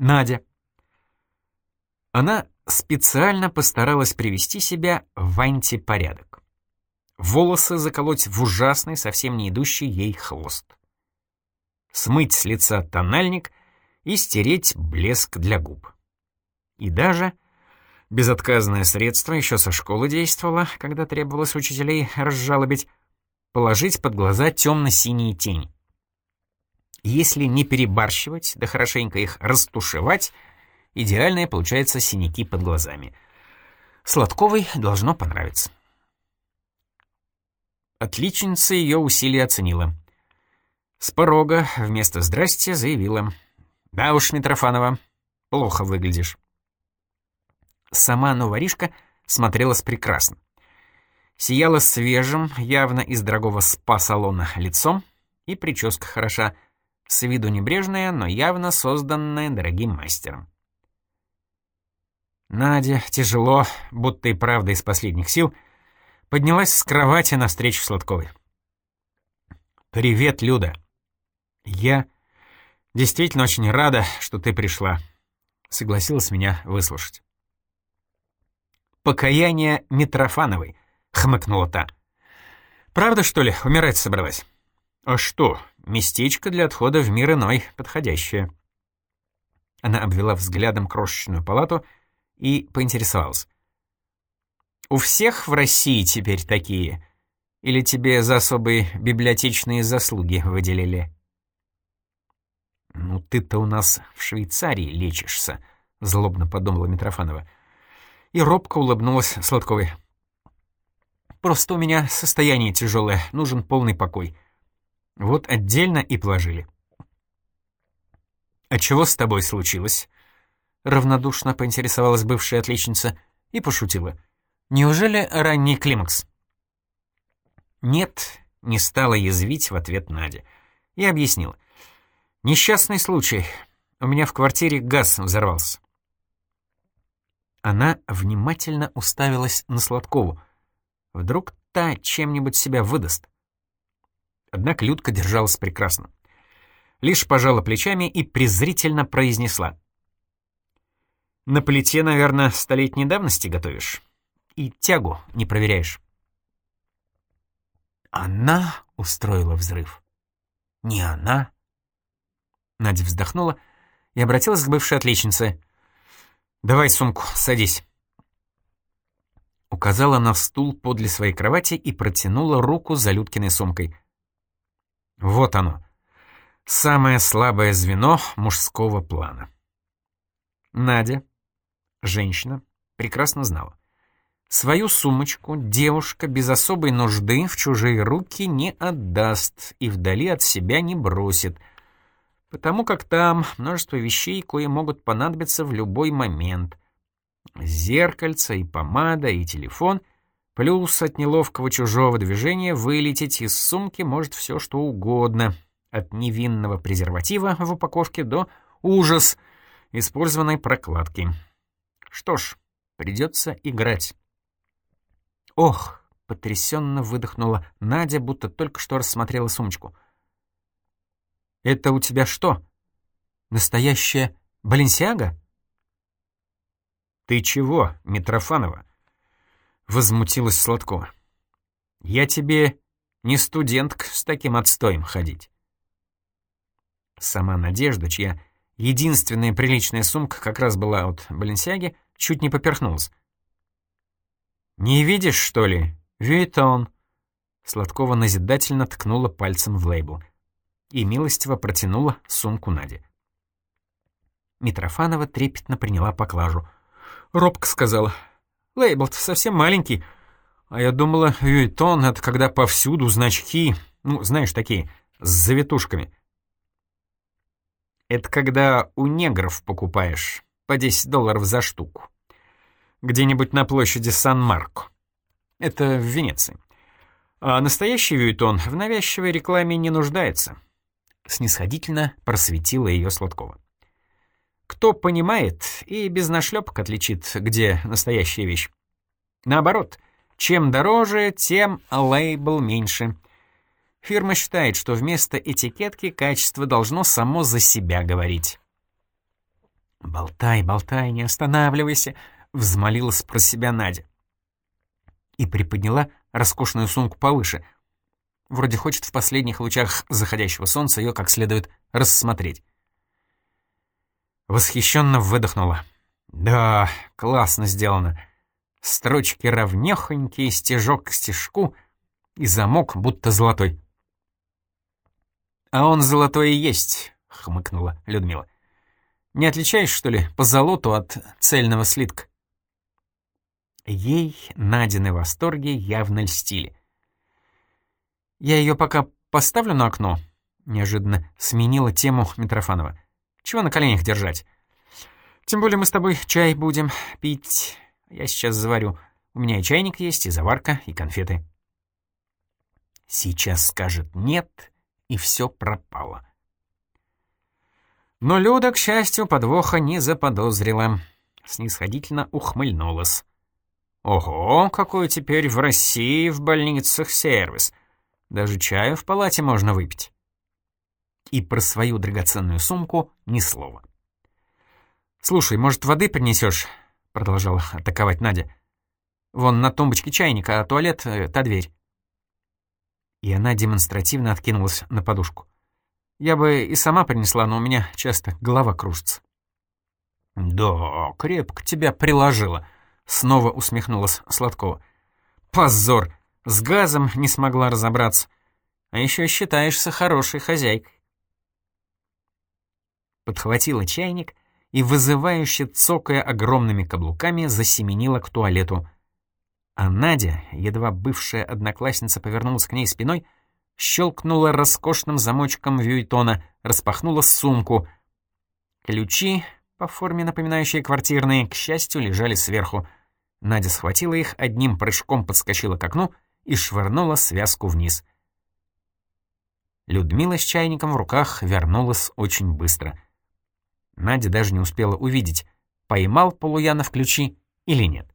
Надя. Она специально постаралась привести себя в антипорядок. Волосы заколоть в ужасный, совсем не идущий ей хвост. Смыть с лица тональник и стереть блеск для губ. И даже безотказное средство еще со школы действовало, когда требовалось учителей разжалобить, положить под глаза темно-синие тени. Если не перебарщивать, да хорошенько их растушевать, идеальные получаются синяки под глазами. Сладковой должно понравиться. Отличница ее усилия оценила. С порога вместо «здрасте» заявила. «Да уж, Митрофанова, плохо выглядишь». Сама новоришка смотрелась прекрасно. Сияла свежим, явно из дорогого спа-салона лицом, и прическа хороша, с виду небрежная, но явно созданная дорогим мастером. Надя тяжело, будто и правда из последних сил, поднялась с кровати навстречу Сладковой. «Привет, Люда. Я действительно очень рада, что ты пришла», — согласилась меня выслушать. «Покаяние Митрофановой», — хмыкнула та. «Правда, что ли, умирать собралась?» «А что, местечко для отхода в мир иной подходящее». Она обвела взглядом крошечную палату и поинтересовалась. «У всех в России теперь такие? Или тебе за особые библиотечные заслуги выделили?» «Ну ты-то у нас в Швейцарии лечишься», — злобно подумала Митрофанова. И робко улыбнулась Сладковой. «Просто у меня состояние тяжелое, нужен полный покой. Вот отдельно и положили. «А чего с тобой случилось?» Равнодушно поинтересовалась бывшая отличница и пошутила. «Неужели ранний климакс?» «Нет», — не стала язвить в ответ Надя. Я объяснила. «Несчастный случай. У меня в квартире газ взорвался». Она внимательно уставилась на Сладкову. Вдруг та чем-нибудь себя выдаст. Однако Людка держалась прекрасно. Лишь пожала плечами и презрительно произнесла. «На плите, наверное, столетней давности готовишь? И тягу не проверяешь?» «Она устроила взрыв. Не она?» Надя вздохнула и обратилась к бывшей отличнице. «Давай сумку, садись». Указала на стул подле своей кровати и протянула руку за Людкиной сумкой — вот оно. Самое слабое звено мужского плана. Надя, женщина, прекрасно знала. Свою сумочку девушка без особой нужды в чужие руки не отдаст и вдали от себя не бросит, потому как там множество вещей, кое могут понадобиться в любой момент. Зеркальце и помада, и телефон, Плюс от неловкого чужого движения вылететь из сумки может все что угодно. От невинного презерватива в упаковке до ужас использованной прокладки. Что ж, придется играть. Ох, потрясенно выдохнула Надя, будто только что рассмотрела сумочку. «Это у тебя что? Настоящая Баленсиага?» «Ты чего, Митрофанова?» Возмутилась Сладкова. «Я тебе не студентка с таким отстоем ходить». Сама Надежда, чья единственная приличная сумка как раз была от Баленсиаги, чуть не поперхнулась. «Не видишь, что ли? Вюитон!» Сладкова назидательно ткнула пальцем в лейбл и милостиво протянула сумку Наде. Митрофанова трепетно приняла поклажу. Робко сказала — Лейбл-то совсем маленький. А я думала, Вьюитон — это когда повсюду значки, ну, знаешь, такие, с завитушками. Это когда у негров покупаешь по 10 долларов за штуку. Где-нибудь на площади Сан-Марко. Это в Венеции. А настоящий Вьюитон в навязчивой рекламе не нуждается. Снисходительно просветила ее Сладкова. Кто понимает и без нашлепок отличит, где настоящая вещь. Наоборот, чем дороже, тем лейбл меньше. Фирма считает, что вместо этикетки качество должно само за себя говорить. «Болтай, болтай, не останавливайся», — взмолилась про себя Надя. И приподняла роскошную сумку повыше. Вроде хочет в последних лучах заходящего солнца ее как следует рассмотреть. Восхищенно выдохнула. «Да, классно сделано. Строчки равнёхонькие, стежок к стежку, и замок будто золотой». «А он золотой и есть», — хмыкнула Людмила. Не отличаешь, что ли, по золоту от цельного слитка?» Ей Надины восторги явно льстили. «Я ее пока поставлю на окно», — неожиданно сменила тему Митрофанова. «Чего на коленях держать? Тем более мы с тобой чай будем пить. Я сейчас заварю. У меня и чайник есть, и заварка, и конфеты». Сейчас скажет «нет», и все пропало. Но Люда, к счастью, подвоха не заподозрила. Снисходительно ухмыльнулась. «Ого, какой теперь в России в больницах сервис! Даже чаю в палате можно выпить!» И про свою драгоценную сумку ни слова. «Слушай, может, воды принесешь?» — продолжала атаковать Надя. «Вон на тумбочке чайника, а туалет э, — та дверь». И она демонстративно откинулась на подушку. Я бы и сама принесла, но у меня часто голова кружится». «Да, крепко тебя приложила», — снова усмехнулась Сладкова. «Позор! С газом не смогла разобраться. А еще считаешься хорошей хозяйкой». Подхватила чайник и, вызывающе цокая огромными каблуками, засеменила к туалету. А Надя, едва бывшая одноклассница, повернулась к ней спиной — щелкнула роскошным замочком Вьюитона, распахнула сумку. Ключи, по форме напоминающие квартирные, к счастью, лежали сверху. Надя схватила их, одним прыжком подскочила к окну и швырнула связку вниз. Людмила с чайником в руках вернулась очень быстро. Надя даже не успела увидеть, поймал Полуянов ключи или нет.